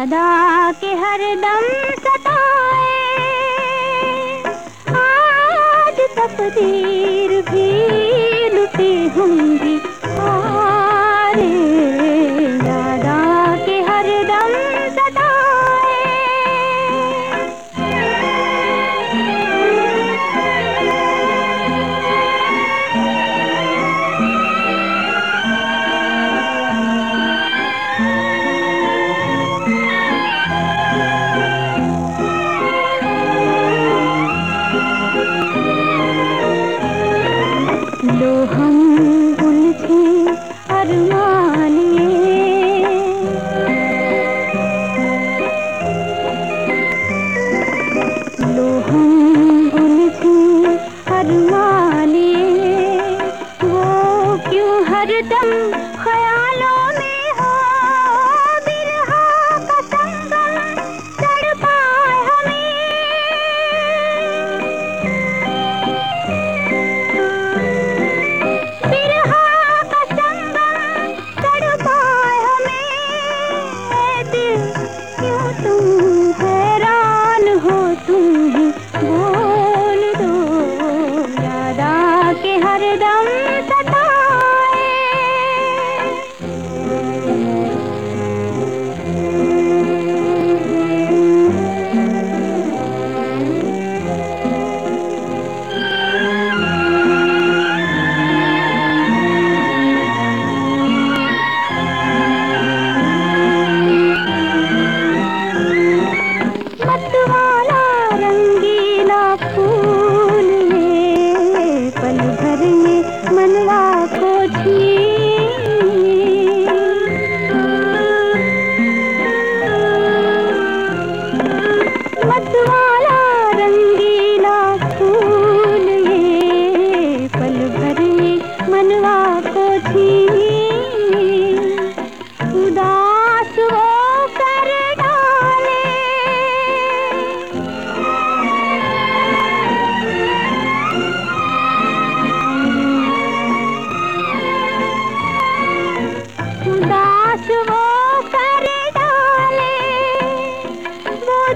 यादा के हर दम सताए। आज लो हम उलझे अरमानिए